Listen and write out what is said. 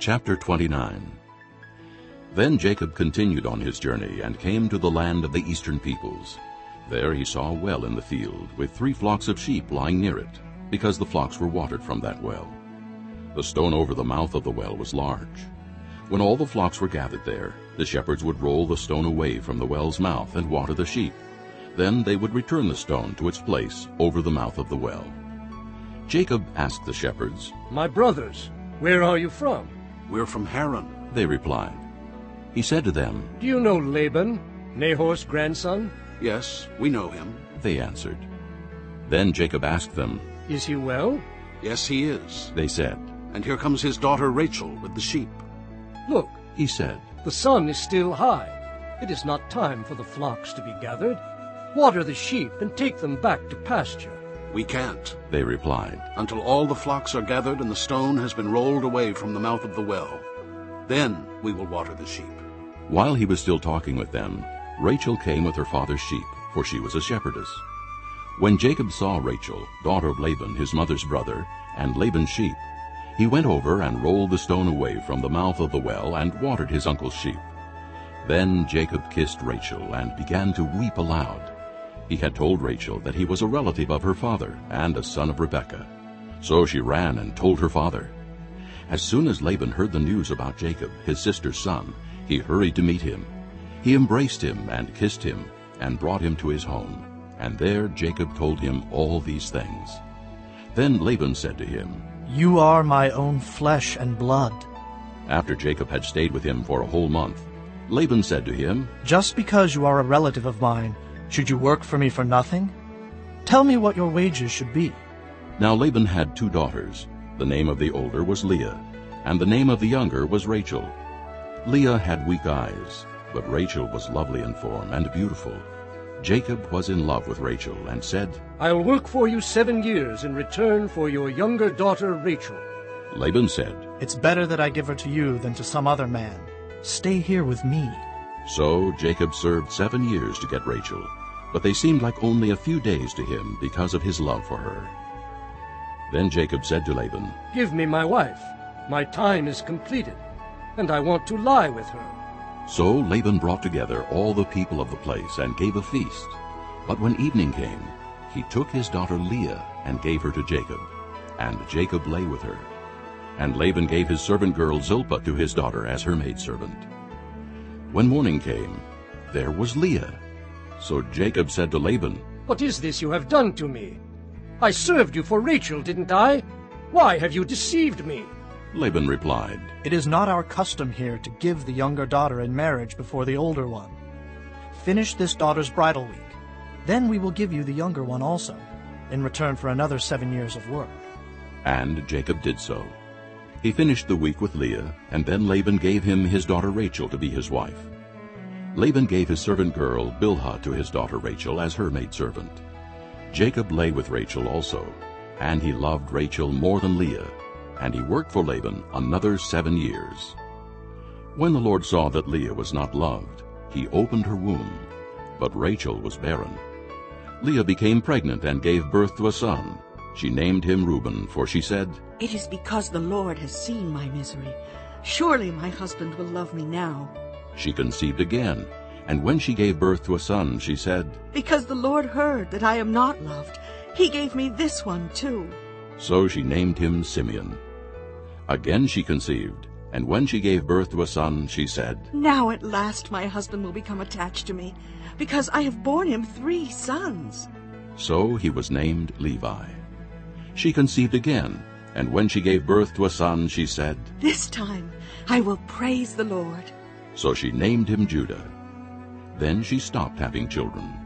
Chapter 29 Then Jacob continued on his journey and came to the land of the eastern peoples. There he saw a well in the field, with three flocks of sheep lying near it, because the flocks were watered from that well. The stone over the mouth of the well was large. When all the flocks were gathered there, the shepherds would roll the stone away from the well's mouth and water the sheep. Then they would return the stone to its place over the mouth of the well. Jacob asked the shepherds, My brothers, where are you from? We're from Haran. They replied. He said to them, Do you know Laban, Nahor's grandson? Yes, we know him. They answered. Then Jacob asked them, Is he well? Yes, he is. They said. And here comes his daughter Rachel with the sheep. Look, He said, the sun is still high. It is not time for the flocks to be gathered. Water the sheep and take them back to pasture. We can't, They replied. until all the flocks are gathered and the stone has been rolled away from the mouth of the well. Then we will water the sheep. While he was still talking with them, Rachel came with her father's sheep, for she was a shepherdess. When Jacob saw Rachel, daughter of Laban, his mother's brother, and Laban's sheep, he went over and rolled the stone away from the mouth of the well and watered his uncle's sheep. Then Jacob kissed Rachel and began to weep aloud. He had told Rachel that he was a relative of her father and a son of Rebekah. So she ran and told her father. As soon as Laban heard the news about Jacob, his sister's son, he hurried to meet him. He embraced him and kissed him and brought him to his home. And there Jacob told him all these things. Then Laban said to him, You are my own flesh and blood. After Jacob had stayed with him for a whole month, Laban said to him, Just because you are a relative of mine, should you work for me for nothing? Tell me what your wages should be. Now Laban had two daughters. The name of the older was Leah, and the name of the younger was Rachel. Leah had weak eyes, but Rachel was lovely in form and beautiful. Jacob was in love with Rachel and said, I'll work for you seven years in return for your younger daughter Rachel. Laban said, It's better that I give her to you than to some other man. Stay here with me. So Jacob served seven years to get Rachel, but they seemed like only a few days to him because of his love for her. Then Jacob said to Laban, Give me my wife. My time is completed, and I want to lie with her. So Laban brought together all the people of the place and gave a feast. But when evening came, he took his daughter Leah and gave her to Jacob, and Jacob lay with her. And Laban gave his servant girl Zilpah to his daughter as her maidservant. When morning came, there was Leah. So Jacob said to Laban, What is this you have done to me? I served you for Rachel, didn't I? Why have you deceived me? Laban replied, It is not our custom here to give the younger daughter in marriage before the older one. Finish this daughter's bridal week. Then we will give you the younger one also, in return for another seven years of work. And Jacob did so. He finished the week with Leah, and then Laban gave him his daughter Rachel to be his wife. Laban gave his servant girl Bilhah to his daughter Rachel as her maidservant. Jacob lay with Rachel also, and he loved Rachel more than Leah, and he worked for Laban another seven years. When the Lord saw that Leah was not loved, he opened her womb, but Rachel was barren. Leah became pregnant and gave birth to a son. She named him Reuben, for she said, It is because the Lord has seen my misery. Surely my husband will love me now. She conceived again, and when she gave birth to a son, she said, Because the Lord heard that I am not loved, he gave me this one too. So she named him Simeon. Again she conceived, and when she gave birth to a son, she said, Now at last my husband will become attached to me, because I have borne him three sons. So he was named Levi. She conceived again, and when she gave birth to a son, she said, This time I will praise the Lord. So she named him Judah. Then she stopped having children.